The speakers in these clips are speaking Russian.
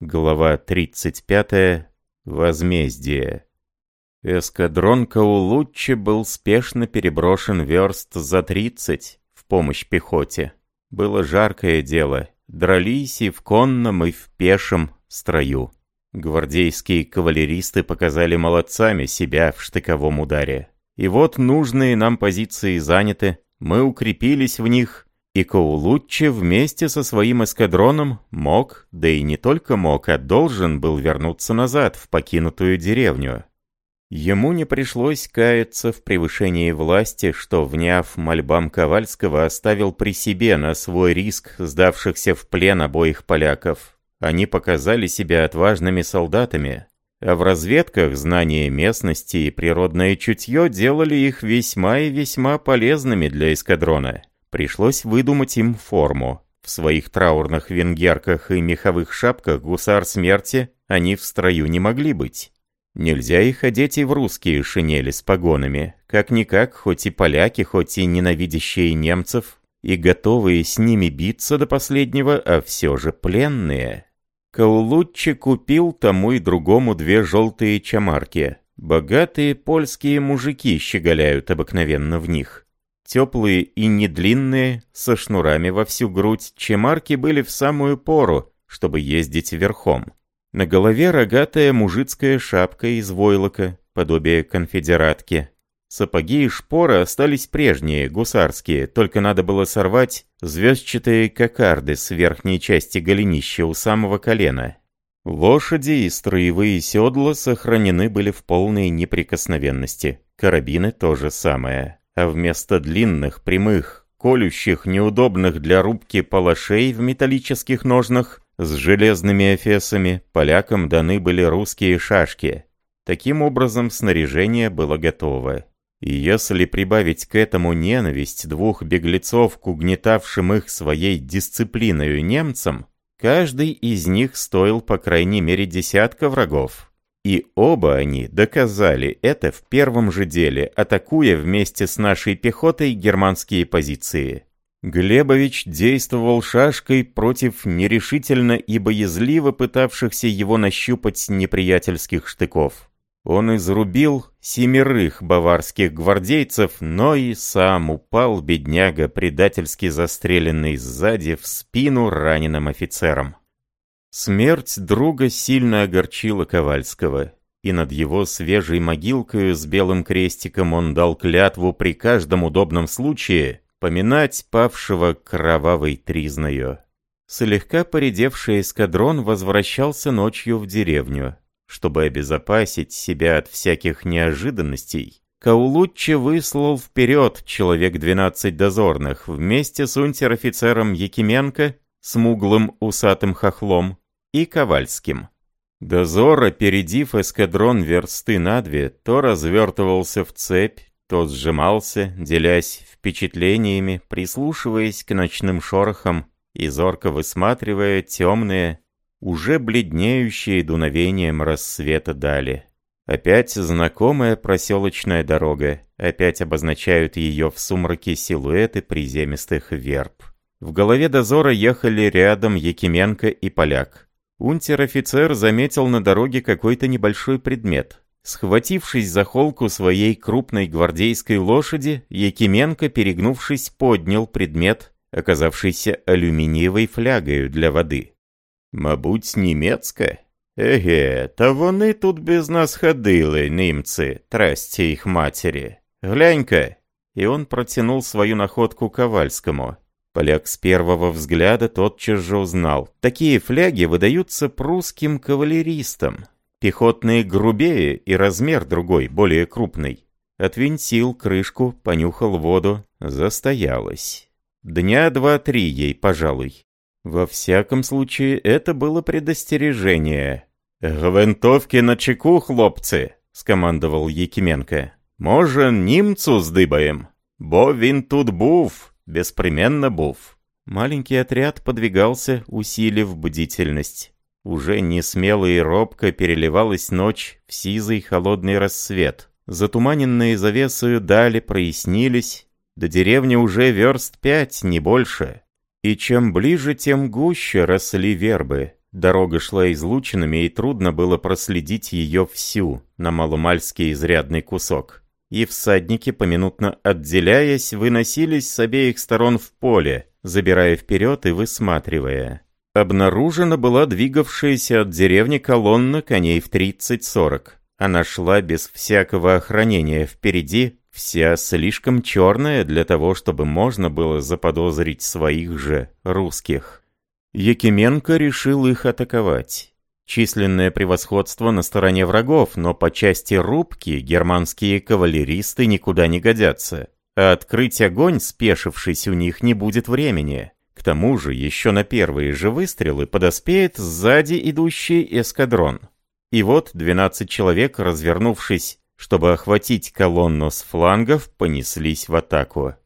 Глава 35. Возмездие. Эскадрон Каулуччи был спешно переброшен верст за 30 в помощь пехоте. Было жаркое дело, дрались и в конном, и в пешем строю. Гвардейские кавалеристы показали молодцами себя в штыковом ударе. И вот нужные нам позиции заняты, мы укрепились в них, и Каулуччи вместе со своим эскадроном мог, да и не только мог, а должен был вернуться назад в покинутую деревню. Ему не пришлось каяться в превышении власти, что, вняв мольбам Ковальского, оставил при себе на свой риск сдавшихся в плен обоих поляков. Они показали себя отважными солдатами, а в разведках знание местности и природное чутье делали их весьма и весьма полезными для эскадрона. Пришлось выдумать им форму. В своих траурных венгерках и меховых шапках гусар смерти они в строю не могли быть. Нельзя их одеть и в русские шинели с погонами. Как-никак, хоть и поляки, хоть и ненавидящие немцев, и готовые с ними биться до последнего, а все же пленные. Каулуччи купил тому и другому две желтые чамарки. Богатые польские мужики щеголяют обыкновенно в них. Теплые и недлинные, со шнурами во всю грудь, чемарки были в самую пору, чтобы ездить верхом. На голове рогатая мужицкая шапка из войлока, подобие конфедератки. Сапоги и шпоры остались прежние, гусарские, только надо было сорвать звездчатые кокарды с верхней части голенища у самого колена. Лошади и строевые седла сохранены были в полной неприкосновенности, карабины то же самое, а вместо длинных, прямых, колющих, неудобных для рубки палашей в металлических ножнах с железными эфесами полякам даны были русские шашки. Таким образом, снаряжение было готово. И если прибавить к этому ненависть двух беглецов к угнетавшим их своей дисциплиною немцам, каждый из них стоил по крайней мере десятка врагов. И оба они доказали это в первом же деле, атакуя вместе с нашей пехотой германские позиции. Глебович действовал шашкой против нерешительно и боязливо пытавшихся его нащупать неприятельских штыков. Он изрубил семерых баварских гвардейцев, но и сам упал, бедняга, предательски застреленный сзади в спину раненым офицером. Смерть друга сильно огорчила Ковальского, и над его свежей могилкой с белым крестиком он дал клятву при каждом удобном случае поминать павшего кровавой тризною. Слегка поредевший эскадрон возвращался ночью в деревню. Чтобы обезопасить себя от всяких неожиданностей, Каулуччи выслал вперед человек 12 дозорных вместе с унтер-офицером Якименко, смуглым усатым хохлом и Ковальским. Дозор, опередив эскадрон версты на две, то развертывался в цепь, то сжимался, делясь впечатлениями, прислушиваясь к ночным шорохам и зорко высматривая темные, уже бледнеющие дуновением рассвета дали. Опять знакомая проселочная дорога, опять обозначают ее в сумраке силуэты приземистых верб. В голове дозора ехали рядом Якименко и поляк. Унтер-офицер заметил на дороге какой-то небольшой предмет. Схватившись за холку своей крупной гвардейской лошади, Якименко, перегнувшись, поднял предмет, оказавшийся алюминиевой флягою для воды. «Мабуть, німецька? Еге, та вони тут без нас ходили, немцы, трасти их матери. Глянь-ка!» И он протянул свою находку Ковальскому. Поляк с первого взгляда тотчас же узнал. Такие фляги выдаются прусским кавалеристам, Пехотные грубее и размер другой, более крупный. Отвинтил крышку, понюхал воду, застоялась. Дня два-три ей, пожалуй. Во всяком случае, это было предостережение. «Гвинтовки на чеку, хлопцы!» — скомандовал Якименко. «Можем немцу здыбаем, бо він тут був, беспременно був». Маленький отряд подвигался, усилив бдительность. Уже не смело и робко переливалась ночь в сизый холодный рассвет. Затуманенные завесою дали прояснились, до деревни уже верст пять, не больше. И чем ближе, тем гуще росли вербы. Дорога шла излучинами, и трудно было проследить ее всю, на маломальский изрядный кусок. И всадники, поминутно отделяясь, выносились с обеих сторон в поле, забирая вперед и высматривая. Обнаружена была двигавшаяся от деревни колонна коней в 30-40. Она шла без всякого охранения впереди, вся слишком черная для того, чтобы можно было заподозрить своих же русских. Якименко решил их атаковать. Численное превосходство на стороне врагов, но по части рубки германские кавалеристы никуда не годятся. А открыть огонь, спешившись у них, не будет времени. К тому же, еще на первые же выстрелы подоспеет сзади идущий эскадрон. И вот 12 человек, развернувшись, чтобы охватить колонну с флангов, понеслись в атаку.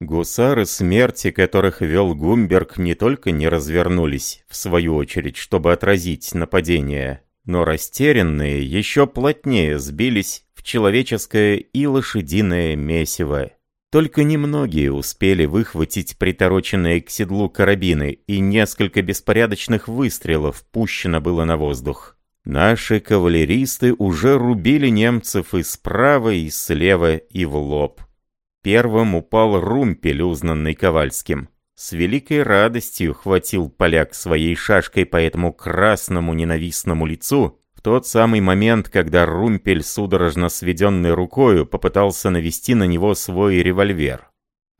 Гусары смерти, которых вел Гумберг, не только не развернулись, в свою очередь, чтобы отразить нападение, но растерянные еще плотнее сбились в человеческое и лошадиное месиво. Только немногие успели выхватить притороченные к седлу карабины, и несколько беспорядочных выстрелов пущено было на воздух. Наши кавалеристы уже рубили немцев и справа, и слева, и в лоб. Первым упал румпель, узнанный Ковальским. С великой радостью хватил поляк своей шашкой по этому красному ненавистному лицу, в тот самый момент, когда румпель, судорожно сведенной рукою, попытался навести на него свой револьвер.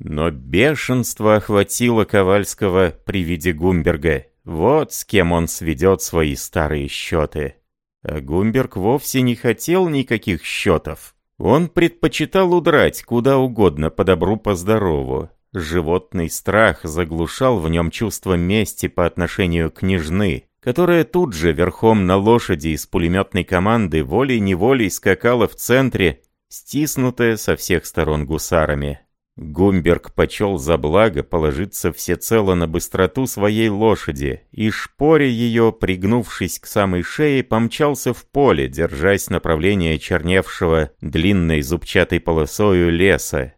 Но бешенство охватило Ковальского при виде Гумберга. Вот с кем он сведет свои старые счеты. А Гумберг вовсе не хотел никаких счетов. Он предпочитал удрать куда угодно, по добру, по здорову. Животный страх заглушал в нем чувство мести по отношению к княжны, которая тут же верхом на лошади из пулеметной команды волей-неволей скакала в центре, стиснутая со всех сторон гусарами. Гумберг почел за благо положиться всецело на быстроту своей лошади, и шпоря ее, пригнувшись к самой шее, помчался в поле, держась направление черневшего длинной зубчатой полосою леса.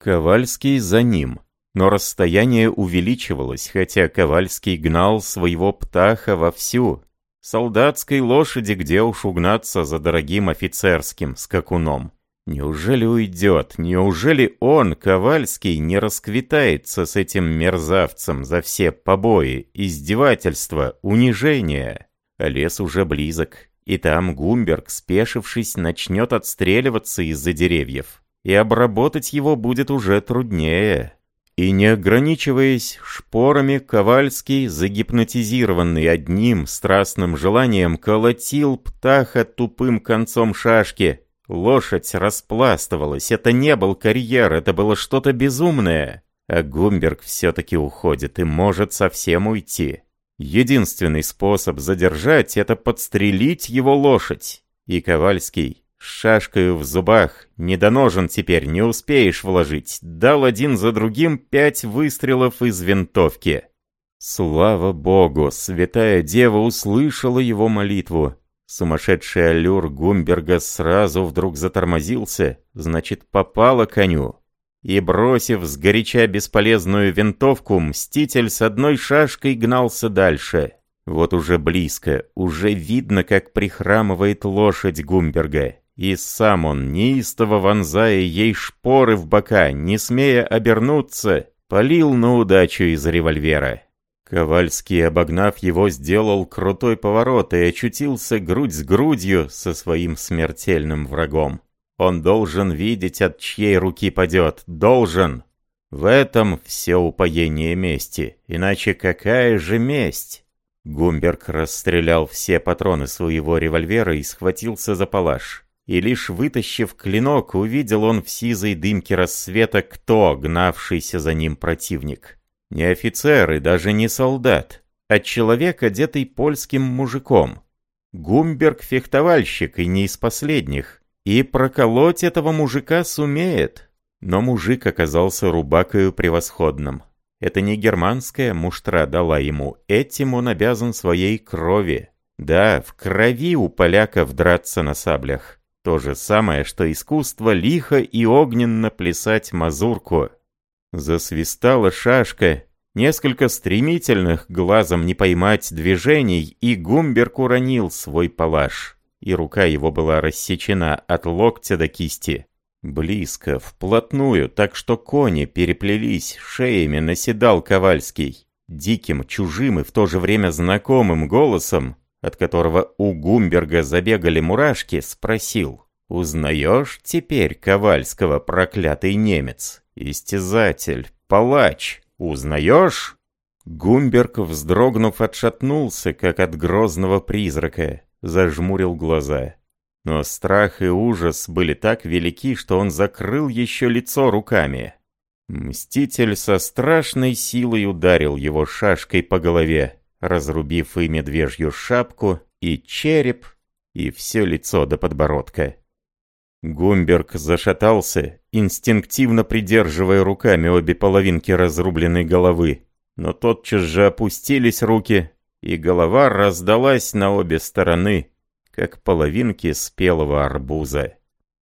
Ковальский за ним. Но расстояние увеличивалось, хотя Ковальский гнал своего птаха вовсю. Солдатской лошади где уж угнаться за дорогим офицерским скакуном. Неужели уйдет? Неужели он, Ковальский, не расквитается с этим мерзавцем за все побои, издевательства, унижения? Лес уже близок, и там Гумберг, спешившись, начнет отстреливаться из-за деревьев. И обработать его будет уже труднее. И не ограничиваясь шпорами, Ковальский, загипнотизированный одним страстным желанием, колотил птаха тупым концом шашки, Лошадь распластывалась, это не был карьер, это было что-то безумное. А Гумберг все-таки уходит и может совсем уйти. Единственный способ задержать — это подстрелить его лошадь. И Ковальский, с шашкой в зубах, недоножен теперь, не успеешь вложить, дал один за другим пять выстрелов из винтовки. Слава богу, святая дева услышала его молитву Сумасшедший аллюр Гумберга сразу вдруг затормозился, значит, попало коню. И, бросив сгоряча бесполезную винтовку, Мститель с одной шашкой гнался дальше. Вот уже близко, уже видно, как прихрамывает лошадь Гумберга. И сам он, неистово вонзая ей шпоры в бока, не смея обернуться, полил на удачу из револьвера. Ковальский, обогнав его, сделал крутой поворот и очутился грудь с грудью со своим смертельным врагом. Он должен видеть, от чьей руки падет. Должен! В этом все упоение мести. Иначе какая же месть? Гумберг расстрелял все патроны своего револьвера и схватился за палаш. И лишь вытащив клинок, увидел он в сизой дымке рассвета, кто гнавшийся за ним противник. Не офицер и даже не солдат, а человек, одетый польским мужиком. Гумберг фехтовальщик и не из последних. И проколоть этого мужика сумеет. Но мужик оказался рубакою превосходным. Это не германская муштра дала ему, этим он обязан своей крови. Да, в крови у поляков драться на саблях. То же самое, что искусство лихо и огненно плясать мазурку. Засвистала шашка, Несколько стремительных, глазом не поймать движений, и Гумберг уронил свой палаш, и рука его была рассечена от локтя до кисти. Близко, вплотную, так что кони переплелись, шеями наседал Ковальский. Диким, чужим и в то же время знакомым голосом, от которого у Гумберга забегали мурашки, спросил. «Узнаешь теперь Ковальского, проклятый немец? Истязатель, палач, узнаешь?» Гумберг, вздрогнув, отшатнулся, как от грозного призрака, зажмурил глаза. Но страх и ужас были так велики, что он закрыл еще лицо руками. Мститель со страшной силой ударил его шашкой по голове, разрубив и медвежью шапку, и череп, и все лицо до подбородка. Гумберг зашатался, инстинктивно придерживая руками обе половинки разрубленной головы, но тотчас же опустились руки, и голова раздалась на обе стороны, как половинки спелого арбуза.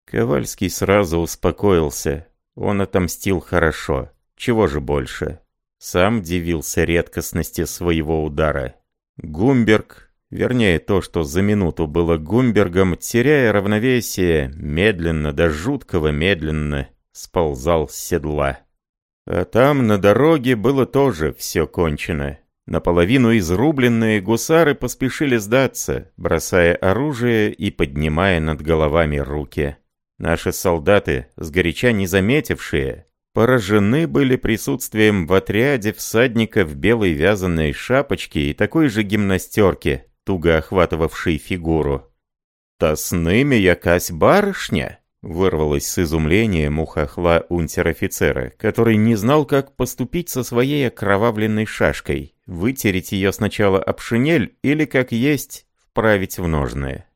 Ковальский сразу успокоился. Он отомстил хорошо. Чего же больше? Сам дивился редкостности своего удара. Гумберг, вернее то, что за минуту было Гумбергом, теряя равновесие, медленно, до жуткого медленно, сползал с седла. А там на дороге было тоже все кончено. Наполовину изрубленные гусары поспешили сдаться, бросая оружие и поднимая над головами руки. Наши солдаты, сгоряча не заметившие, поражены были присутствием в отряде всадника в белой вязаной шапочке и такой же гимнастерке, туго охватывавшей фигуру. «Та с ними якась барышня?» Вырвалось с изумлением у хохла унтер-офицера, который не знал, как поступить со своей окровавленной шашкой, вытереть ее сначала об шинель или, как есть, вправить в ножные.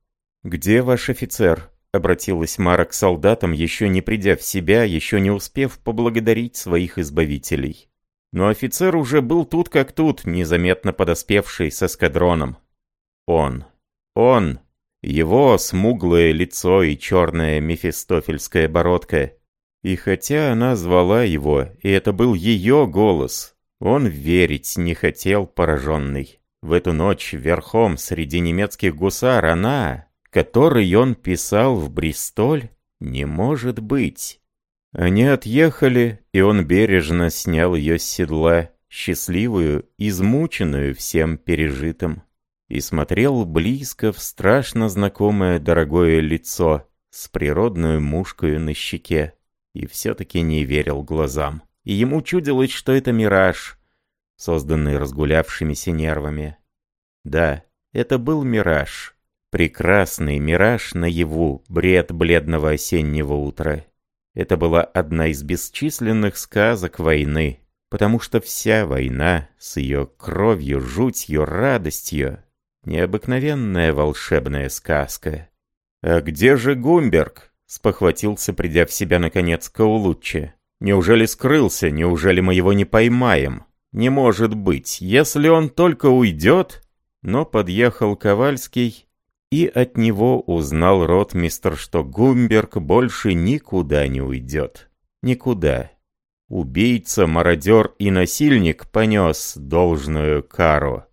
«Где ваш офицер?» — обратилась Мара к солдатам, еще не придя в себя, еще не успев поблагодарить своих избавителей. Но офицер уже был тут как тут, незаметно подоспевший с эскадроном. Он. Он его смуглое лицо и черная мефистофельская бородка. И хотя она звала его, и это был ее голос, он верить не хотел пораженный. В эту ночь верхом среди немецких гусар она, которой он писал в Бристоль, не может быть. Они отъехали, и он бережно снял ее с седла, счастливую, измученную всем пережитым и смотрел близко в страшно знакомое дорогое лицо с природной мушкой на щеке. И все-таки не верил глазам. И ему чудилось, что это мираж, созданный разгулявшимися нервами. Да, это был мираж. Прекрасный мираж наяву, бред бледного осеннего утра. Это была одна из бесчисленных сказок войны, потому что вся война с ее кровью, жутью, радостью Необыкновенная волшебная сказка. «А где же Гумберг?» — спохватился, придя в себя наконец Каулуччи. «Неужели скрылся? Неужели мы его не поймаем? Не может быть, если он только уйдет...» Но подъехал Ковальский, и от него узнал ротмистр, что Гумберг больше никуда не уйдет. Никуда. Убийца, мародер и насильник понес должную кару.